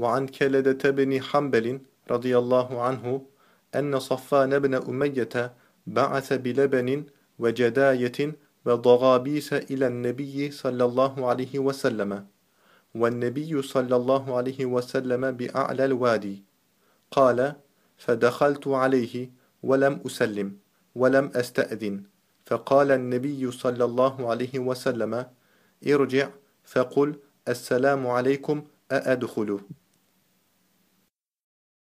وعن كلدة بن حنبل رضي الله عنه أن صفان بن أمية بعث بلبن وجداية وضغابيس إلى النبي صلى الله عليه وسلم والنبي صلى الله عليه وسلم بأعلى الوادي. قال فدخلت عليه ولم أسلم ولم أستأذن. فقال النبي صلى الله عليه وسلم ارجع فقل السلام عليكم أأدخل.